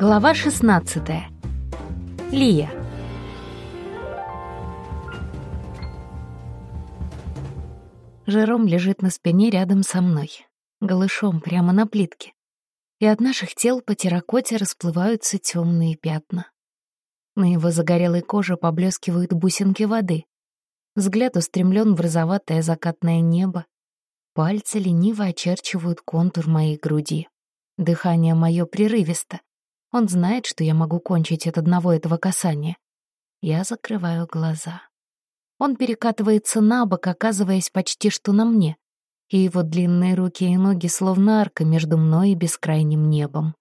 Глава 16. Лия. Жером лежит на спине рядом со мной, голышом прямо на плитке. И от наших тел по терракоте расплываются темные пятна. На его загорелой коже поблескивают бусинки воды. Взгляд устремлен в розоватое закатное небо. Пальцы лениво очерчивают контур моей груди. Дыхание мое прерывисто. Он знает, что я могу кончить от одного этого касания. Я закрываю глаза. Он перекатывается на бок, оказываясь почти что на мне, и его длинные руки и ноги словно арка между мной и бескрайним небом.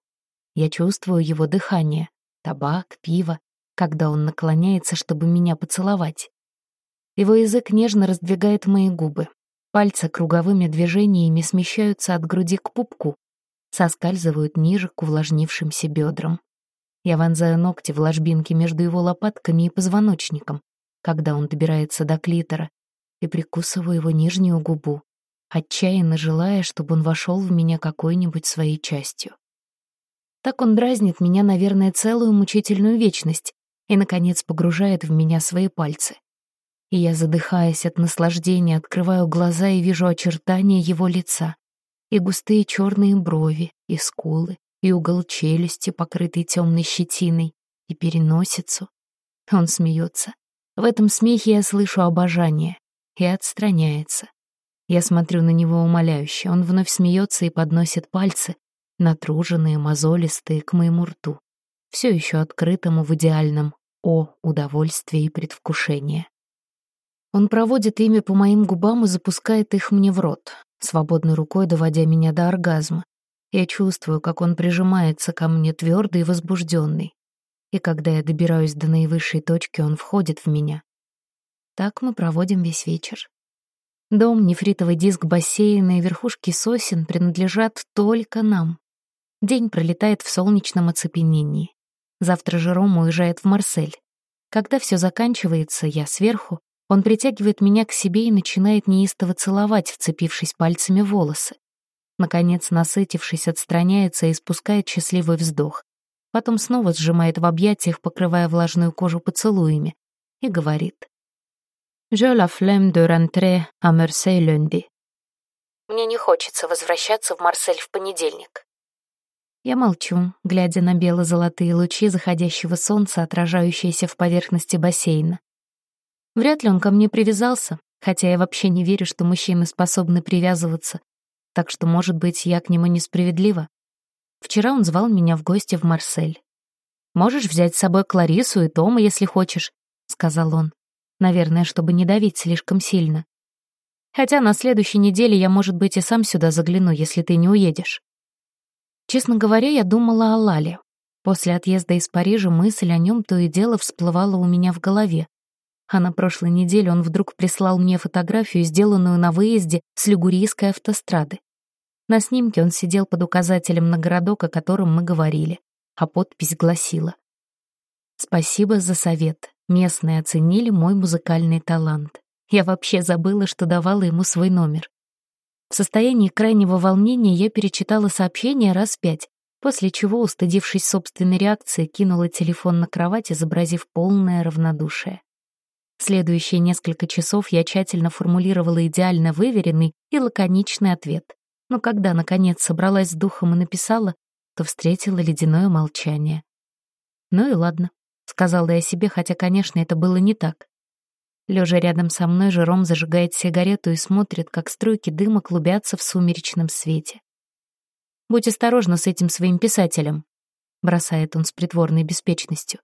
Я чувствую его дыхание, табак, пиво, когда он наклоняется, чтобы меня поцеловать. Его язык нежно раздвигает мои губы. Пальцы круговыми движениями смещаются от груди к пупку, соскальзывают ниже к увлажнившимся бедрам. Я вонзаю ногти в ложбинки между его лопатками и позвоночником, когда он добирается до клитора, и прикусываю его нижнюю губу, отчаянно желая, чтобы он вошел в меня какой-нибудь своей частью. Так он дразнит меня, наверное, целую мучительную вечность и, наконец, погружает в меня свои пальцы. И я, задыхаясь от наслаждения, открываю глаза и вижу очертания его лица, и густые черные брови, и скулы, и угол челюсти, покрытый темной щетиной, и переносицу. Он смеется. В этом смехе я слышу обожание и отстраняется. Я смотрю на него умоляюще. Он вновь смеется и подносит пальцы, натруженные, мозолистые, к моему рту, все еще открытому в идеальном «о» удовольствие и предвкушение. Он проводит ими по моим губам и запускает их мне в рот свободной рукой доводя меня до оргазма. Я чувствую, как он прижимается ко мне твердый и возбужденный. И когда я добираюсь до наивысшей точки, он входит в меня. Так мы проводим весь вечер. Дом, нефритовый диск бассейна и верхушки сосен принадлежат только нам. День пролетает в солнечном оцепенении. Завтра Жером уезжает в Марсель. Когда все заканчивается, я сверху, он притягивает меня к себе и начинает неистово целовать, вцепившись пальцами в волосы. Наконец, насытившись, отстраняется и спускает счастливый вздох. Потом снова сжимает в объятиях, покрывая влажную кожу поцелуями, и говорит. «Je la flemme de rentrer à Marseille lundi». Мне не хочется возвращаться в Марсель в понедельник. Я молчу, глядя на бело-золотые лучи заходящего солнца, отражающиеся в поверхности бассейна. Вряд ли он ко мне привязался, хотя я вообще не верю, что мужчины способны привязываться, так что, может быть, я к нему несправедлива. Вчера он звал меня в гости в Марсель. «Можешь взять с собой Кларису и Тома, если хочешь», — сказал он. Наверное, чтобы не давить слишком сильно. Хотя на следующей неделе я, может быть, и сам сюда загляну, если ты не уедешь. Честно говоря, я думала о Лале. После отъезда из Парижа мысль о нем то и дело всплывала у меня в голове, а на прошлой неделе он вдруг прислал мне фотографию, сделанную на выезде с Лигурийской автострады. На снимке он сидел под указателем на городок, о котором мы говорили, а подпись гласила «Спасибо за совет. Местные оценили мой музыкальный талант. Я вообще забыла, что давала ему свой номер. В состоянии крайнего волнения я перечитала сообщение раз пять, после чего, устыдившись собственной реакции, кинула телефон на кровать, изобразив полное равнодушие. Следующие несколько часов я тщательно формулировала идеально выверенный и лаконичный ответ. Но когда, наконец, собралась с духом и написала, то встретила ледяное молчание. «Ну и ладно», — сказала я себе, хотя, конечно, это было не так. Лежа рядом со мной, Жером зажигает сигарету и смотрит, как струйки дыма клубятся в сумеречном свете. «Будь осторожна с этим своим писателем», — бросает он с притворной беспечностью.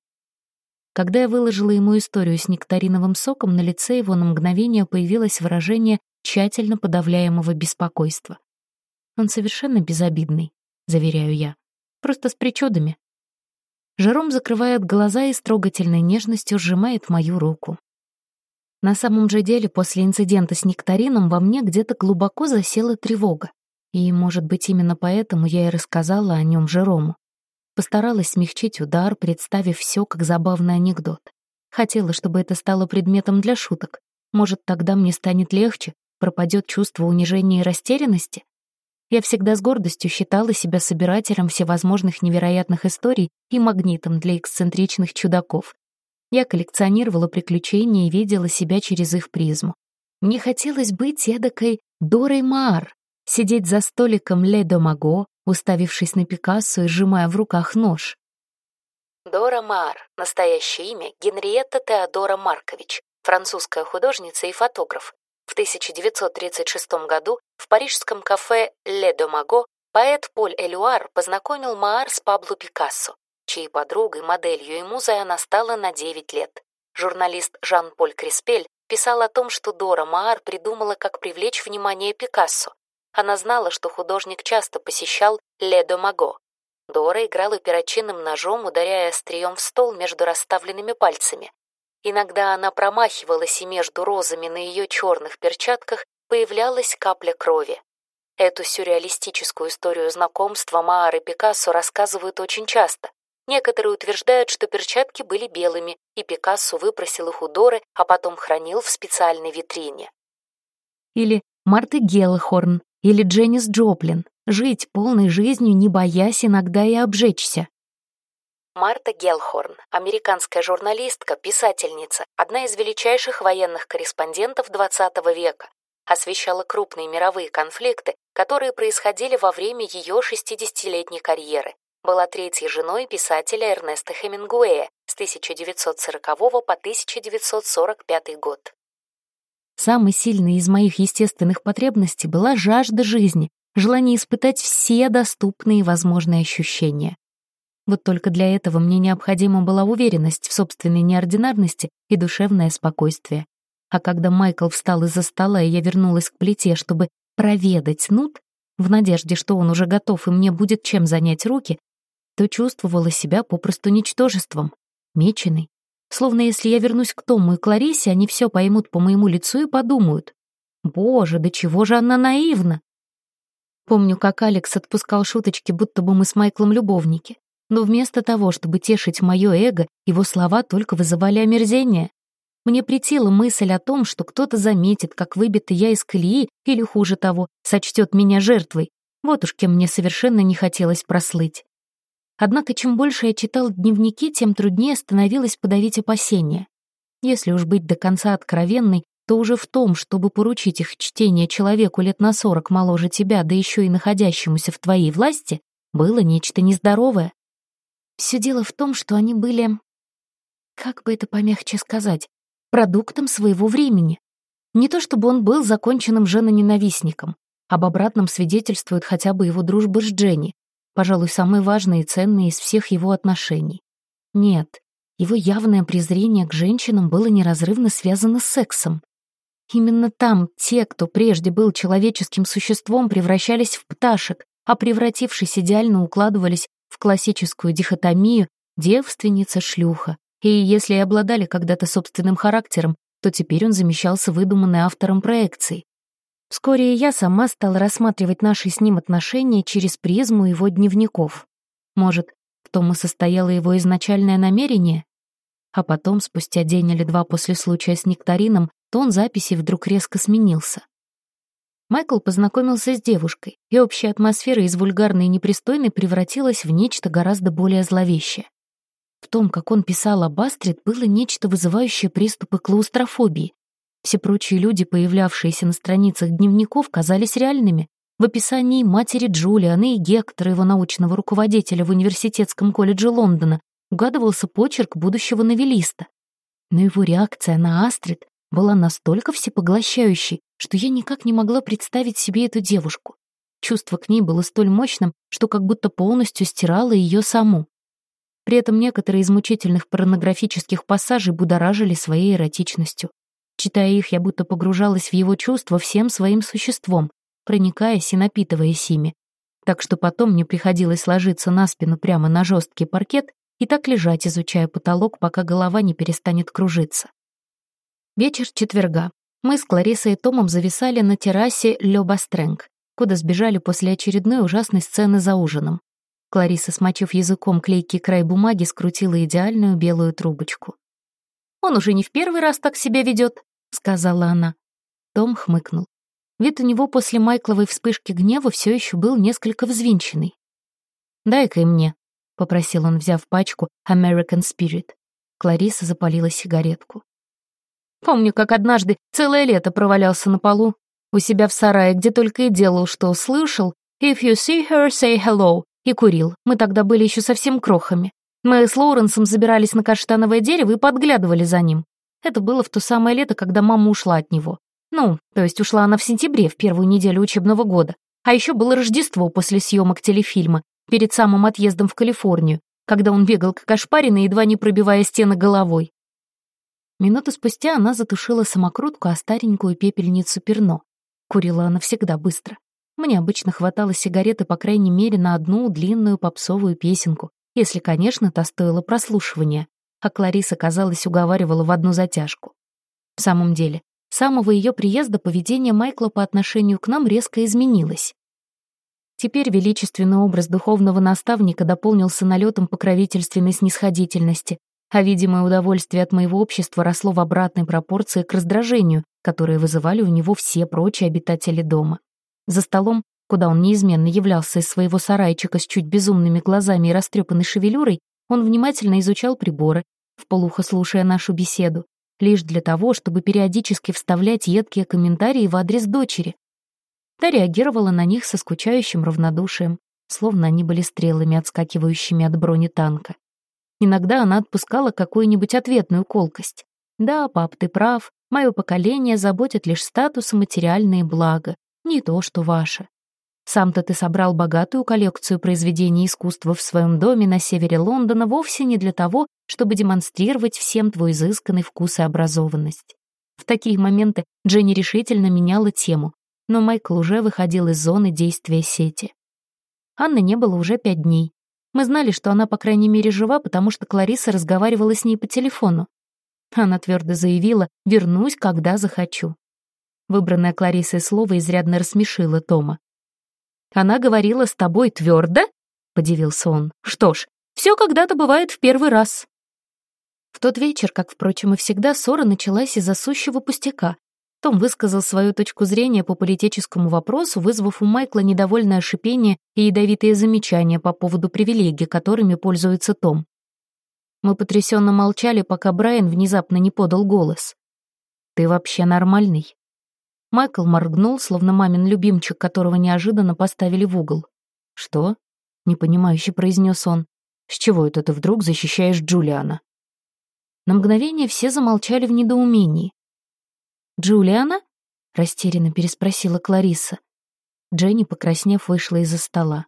Когда я выложила ему историю с нектариновым соком, на лице его на мгновение появилось выражение тщательно подавляемого беспокойства. Он совершенно безобидный, заверяю я. Просто с причудами. Жером закрывает глаза и с трогательной нежностью сжимает мою руку. На самом же деле, после инцидента с нектарином во мне где-то глубоко засела тревога. И, может быть, именно поэтому я и рассказала о нем Жерому. Постаралась смягчить удар, представив все как забавный анекдот. Хотела, чтобы это стало предметом для шуток. Может, тогда мне станет легче, пропадет чувство унижения и растерянности? Я всегда с гордостью считала себя собирателем всевозможных невероятных историй и магнитом для эксцентричных чудаков. Я коллекционировала приключения и видела себя через их призму. Мне хотелось быть эдакой Дорой Маар, сидеть за столиком Ле Домаго, уставившись на Пикассо и сжимая в руках нож. Дора Маар, настоящее имя Генриетта Теодора Маркович, французская художница и фотограф. В 1936 году в парижском кафе «Ле Домаго» поэт Поль Элюар познакомил Маар с Пабло Пикассо, чьей подругой, моделью и музой она стала на 9 лет. Журналист Жан-Поль Криспель писал о том, что Дора Маар придумала, как привлечь внимание Пикассо. Она знала, что художник часто посещал «Ле Домаго». Дора играла перочинным ножом, ударяя острием в стол между расставленными пальцами. Иногда она промахивалась, и между розами на ее черных перчатках появлялась капля крови. Эту сюрреалистическую историю знакомства Маар и Пикассо рассказывают очень часто. Некоторые утверждают, что перчатки были белыми, и Пикассо выпросил их у Доры, а потом хранил в специальной витрине. Или Марта Геллхорн, или Дженнис Джоплин. Жить полной жизнью, не боясь иногда и обжечься. Марта Гелхорн, американская журналистка, писательница, одна из величайших военных корреспондентов XX века, освещала крупные мировые конфликты, которые происходили во время ее 60-летней карьеры. Была третьей женой писателя Эрнеста Хемингуэя с 1940 по 1945 год. Самой сильной из моих естественных потребностей была жажда жизни, желание испытать все доступные возможные ощущения. Вот только для этого мне необходима была уверенность в собственной неординарности и душевное спокойствие. А когда Майкл встал из-за стола, и я вернулась к плите, чтобы проведать Нут, в надежде, что он уже готов и мне будет чем занять руки, то чувствовала себя попросту ничтожеством, меченой. Словно если я вернусь к Тому и Кларисе, они все поймут по моему лицу и подумают. Боже, да чего же она наивна! Помню, как Алекс отпускал шуточки, будто бы мы с Майклом любовники. Но вместо того, чтобы тешить мое эго, его слова только вызывали омерзение. Мне претила мысль о том, что кто-то заметит, как выбита я из колеи, или, хуже того, сочтет меня жертвой. Вот уж кем мне совершенно не хотелось прослыть. Однако, чем больше я читал дневники, тем труднее становилось подавить опасения. Если уж быть до конца откровенной, то уже в том, чтобы поручить их чтение человеку лет на сорок моложе тебя, да еще и находящемуся в твоей власти, было нечто нездоровое. Все дело в том, что они были, как бы это помягче сказать, продуктом своего времени. Не то чтобы он был законченным женоненавистником. Об обратном свидетельствует хотя бы его дружба с Дженни, пожалуй, самой важной и ценной из всех его отношений. Нет, его явное презрение к женщинам было неразрывно связано с сексом. Именно там те, кто прежде был человеческим существом, превращались в пташек, а превратившись идеально укладывались в классическую дихотомию девственница-шлюха, и если и обладали когда-то собственным характером, то теперь он замещался выдуманной автором проекций. Вскоре я сама стала рассматривать наши с ним отношения через призму его дневников. Может, в том и состояло его изначальное намерение? А потом, спустя день или два после случая с нектарином, тон записи вдруг резко сменился. Майкл познакомился с девушкой, и общая атмосфера из вульгарной и непристойной превратилась в нечто гораздо более зловещее. В том, как он писал об Астрид, было нечто вызывающее приступы клаустрофобии. Все прочие люди, появлявшиеся на страницах дневников, казались реальными. В описании матери Джулианы и Гектора, его научного руководителя в университетском колледже Лондона, угадывался почерк будущего новелиста. Но его реакция на Астрид была настолько всепоглощающей, что я никак не могла представить себе эту девушку. Чувство к ней было столь мощным, что как будто полностью стирало ее саму. При этом некоторые из мучительных порнографических пассажей будоражили своей эротичностью. Читая их, я будто погружалась в его чувства всем своим существом, проникаясь и напитываясь ими. Так что потом мне приходилось ложиться на спину прямо на жесткий паркет и так лежать, изучая потолок, пока голова не перестанет кружиться. Вечер четверга. Мы с Кларисой и Томом зависали на террасе Лё Бастрэнг, куда сбежали после очередной ужасной сцены за ужином. Клариса, смочив языком клейкий край бумаги, скрутила идеальную белую трубочку. «Он уже не в первый раз так себя ведет», — сказала она. Том хмыкнул. Вид у него после Майкловой вспышки гнева все еще был несколько взвинченный. «Дай-ка и мне», — попросил он, взяв пачку American Spirit. Клариса запалила сигаретку. Помню, как однажды целое лето провалялся на полу у себя в сарае, где только и делал, что слышал «If you see her, say hello» и курил. Мы тогда были еще совсем крохами. Мы с Лоуренсом забирались на каштановое дерево и подглядывали за ним. Это было в то самое лето, когда мама ушла от него. Ну, то есть ушла она в сентябре, в первую неделю учебного года. А еще было Рождество после съемок телефильма, перед самым отъездом в Калифорнию, когда он бегал как ошпаренный, едва не пробивая стены головой. Минуту спустя она затушила самокрутку о старенькую пепельницу перно. Курила она всегда быстро. Мне обычно хватало сигареты, по крайней мере, на одну длинную попсовую песенку, если, конечно, та стоила прослушивания, а Клариса, казалось, уговаривала в одну затяжку. В самом деле, с самого ее приезда поведение Майкла по отношению к нам резко изменилось. Теперь величественный образ духовного наставника дополнился налетом покровительственной снисходительности, а видимое удовольствие от моего общества росло в обратной пропорции к раздражению, которое вызывали у него все прочие обитатели дома. За столом, куда он неизменно являлся из своего сарайчика с чуть безумными глазами и растрепанной шевелюрой, он внимательно изучал приборы, вполуха слушая нашу беседу, лишь для того, чтобы периодически вставлять едкие комментарии в адрес дочери, Та реагировала на них со скучающим равнодушием, словно они были стрелами, отскакивающими от брони танка. Иногда она отпускала какую-нибудь ответную колкость. «Да, пап, ты прав. Мое поколение заботит лишь статус и материальные блага, не то, что ваше. Сам-то ты собрал богатую коллекцию произведений искусства в своем доме на севере Лондона вовсе не для того, чтобы демонстрировать всем твой изысканный вкус и образованность. В такие моменты Дженни решительно меняла тему, но Майкл уже выходил из зоны действия сети. Анны не было уже пять дней. Мы знали, что она, по крайней мере, жива, потому что Клариса разговаривала с ней по телефону. Она твердо заявила «вернусь, когда захочу». Выбранное Кларисой слово изрядно рассмешило Тома. «Она говорила с тобой твердо?» — подивился он. «Что ж, все когда-то бывает в первый раз». В тот вечер, как, впрочем, и всегда, ссора началась из-за сущего пустяка. Том высказал свою точку зрения по политическому вопросу, вызвав у Майкла недовольное шипение и ядовитые замечания по поводу привилегий, которыми пользуется Том. Мы потрясенно молчали, пока Брайан внезапно не подал голос. «Ты вообще нормальный?» Майкл моргнул, словно мамин любимчик, которого неожиданно поставили в угол. «Что?» — непонимающе произнес он. «С чего это ты вдруг защищаешь Джулиана?» На мгновение все замолчали в недоумении. «Джулиана?» — растерянно переспросила Клариса. Дженни, покраснев, вышла из-за стола.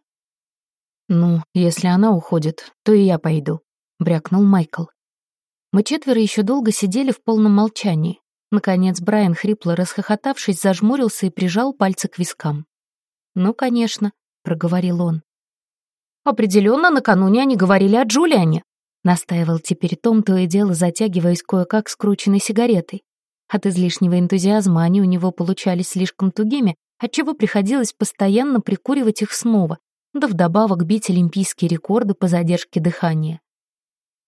«Ну, если она уходит, то и я пойду», — брякнул Майкл. Мы четверо еще долго сидели в полном молчании. Наконец Брайан, хрипло расхохотавшись, зажмурился и прижал пальцы к вискам. «Ну, конечно», — проговорил он. «Определенно, накануне они говорили о Джулиане», — настаивал теперь Том, то и дело затягиваясь кое-как скрученной сигаретой. От излишнего энтузиазма они у него получались слишком тугими, отчего приходилось постоянно прикуривать их снова, да вдобавок бить олимпийские рекорды по задержке дыхания.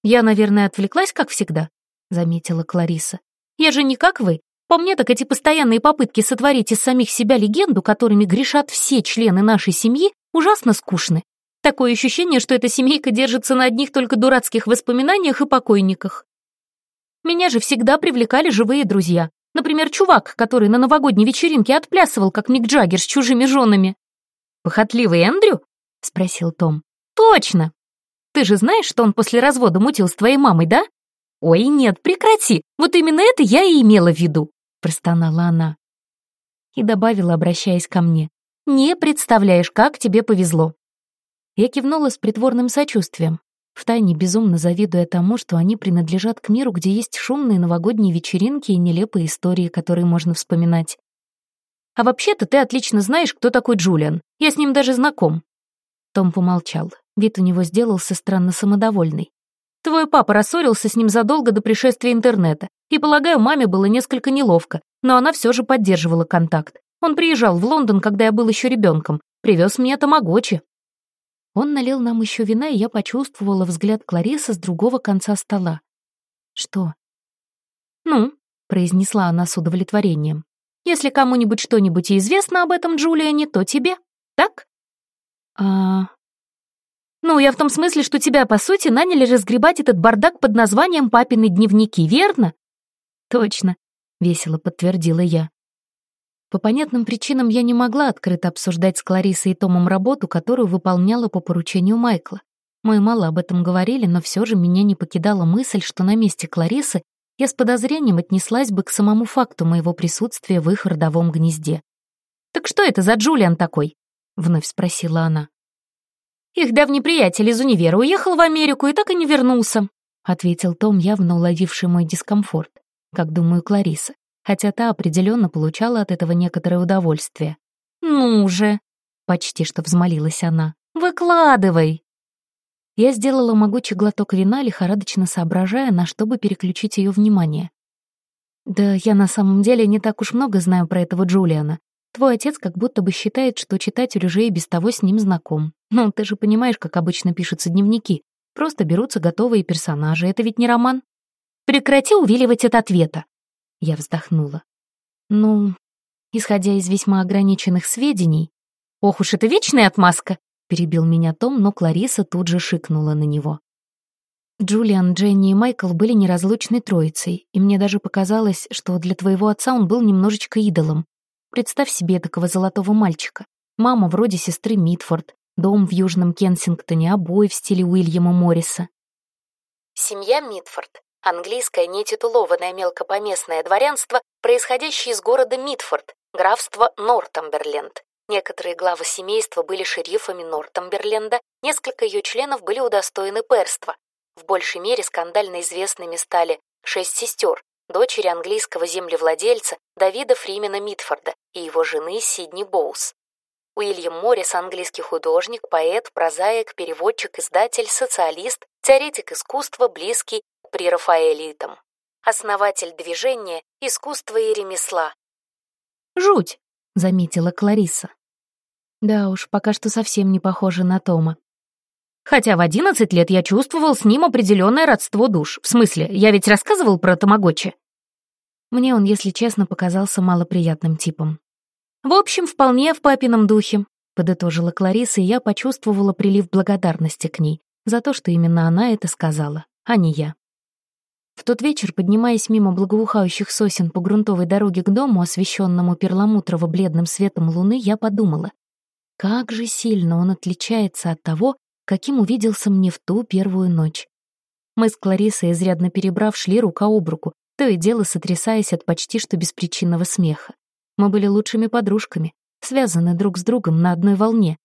«Я, наверное, отвлеклась, как всегда», — заметила Клариса. «Я же не как вы. По мне, так эти постоянные попытки сотворить из самих себя легенду, которыми грешат все члены нашей семьи, ужасно скучны. Такое ощущение, что эта семейка держится на одних только дурацких воспоминаниях и покойниках. Меня же всегда привлекали живые друзья. Например, чувак, который на новогодней вечеринке отплясывал, как Мик Джаггер с чужими женами. «Похотливый Эндрю?» — спросил Том. «Точно! Ты же знаешь, что он после развода мутил с твоей мамой, да?» «Ой, нет, прекрати! Вот именно это я и имела в виду!» — простонала она. И добавила, обращаясь ко мне. «Не представляешь, как тебе повезло!» Я кивнула с притворным сочувствием втайне безумно завидуя тому, что они принадлежат к миру, где есть шумные новогодние вечеринки и нелепые истории, которые можно вспоминать. «А вообще-то ты отлично знаешь, кто такой Джулиан. Я с ним даже знаком». Том помолчал. Вид у него сделался странно самодовольный. «Твой папа рассорился с ним задолго до пришествия интернета, и, полагаю, маме было несколько неловко, но она все же поддерживала контакт. Он приезжал в Лондон, когда я был еще ребенком, привез мне тамагочи. Он налил нам еще вина, и я почувствовала взгляд Кларисы с другого конца стола. «Что?» «Ну», — произнесла она с удовлетворением. Если кому-нибудь что-нибудь известно об этом Джулиане, то тебе, так? А... Ну, я в том смысле, что тебя, по сути, наняли разгребать этот бардак под названием «Папины дневники», верно? Точно, — весело подтвердила я. По понятным причинам я не могла открыто обсуждать с Кларисой и Томом работу, которую выполняла по поручению Майкла. Мы мало об этом говорили, но все же меня не покидала мысль, что на месте Кларисы я с подозрением отнеслась бы к самому факту моего присутствия в их родовом гнезде. «Так что это за Джулиан такой?» — вновь спросила она. «Их давний приятель из универа уехал в Америку и так и не вернулся», — ответил Том, явно уловивший мой дискомфорт, как думаю Клариса, хотя та определенно получала от этого некоторое удовольствие. «Ну же!» — почти что взмолилась она. «Выкладывай!» Я сделала могучий глоток вина, лихорадочно соображая, на что бы переключить ее внимание. «Да я на самом деле не так уж много знаю про этого Джулиана. Твой отец как будто бы считает, что читатель уже и без того с ним знаком. Ну, ты же понимаешь, как обычно пишутся дневники. Просто берутся готовые персонажи. Это ведь не роман. Прекрати увиливать от ответа. Я вздохнула. Ну, исходя из весьма ограниченных сведений... Ох уж это вечная отмазка! Перебил меня Том, но Клариса тут же шикнула на него. Джулиан, Дженни и Майкл были неразлучной троицей, и мне даже показалось, что для твоего отца он был немножечко идолом. Представь себе такого золотого мальчика. Мама вроде сестры Митфорд, дом в Южном Кенсингтоне, обои в стиле Уильяма Морриса. Семья Митфорд. Английское нетитулованное мелкопоместное дворянство, происходящее из города Митфорд, графство Нортамберленд. Некоторые главы семейства были шерифами Нортамберленда, несколько ее членов были удостоены перства. В большей мере скандально известными стали шесть сестер, дочери английского землевладельца Давида Фримена Митфорда и его жены Сидни Боус. Уильям Моррис – английский художник, поэт, прозаик, переводчик, издатель, социалист, теоретик искусства, близкий к прерафаэлитам. Основатель движения «Искусство и ремесла». «Жуть!» — заметила Клариса. Да уж, пока что совсем не похоже на Тома. Хотя в одиннадцать лет я чувствовал с ним определенное родство душ. В смысле, я ведь рассказывал про Тамагочи. Мне он, если честно, показался малоприятным типом. В общем, вполне в папином духе, подытожила Клариса, и я почувствовала прилив благодарности к ней за то, что именно она это сказала, а не я. В тот вечер, поднимаясь мимо благоухающих сосен по грунтовой дороге к дому, освещенному перламутрово-бледным светом луны, я подумала, как же сильно он отличается от того, каким увиделся мне в ту первую ночь. Мы с Кларисой, изрядно перебрав, шли рука об руку, то и дело сотрясаясь от почти что беспричинного смеха. Мы были лучшими подружками, связаны друг с другом на одной волне.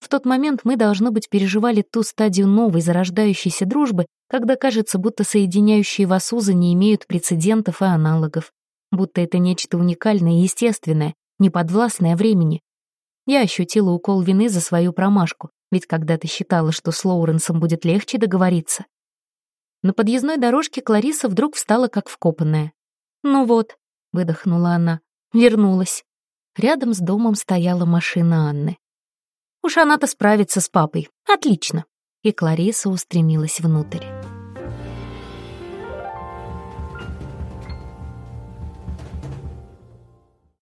В тот момент мы, должно быть, переживали ту стадию новой зарождающейся дружбы, когда кажется, будто соединяющие вас узы не имеют прецедентов и аналогов, будто это нечто уникальное и естественное, неподвластное времени, я ощутила укол вины за свою промашку, ведь когда-то считала, что с Лоуренсом будет легче договориться. На подъездной дорожке Клариса вдруг встала как вкопанная. «Ну вот», — выдохнула она, — вернулась. Рядом с домом стояла машина Анны. «Уж она-то справится с папой. Отлично!» И Клариса устремилась внутрь.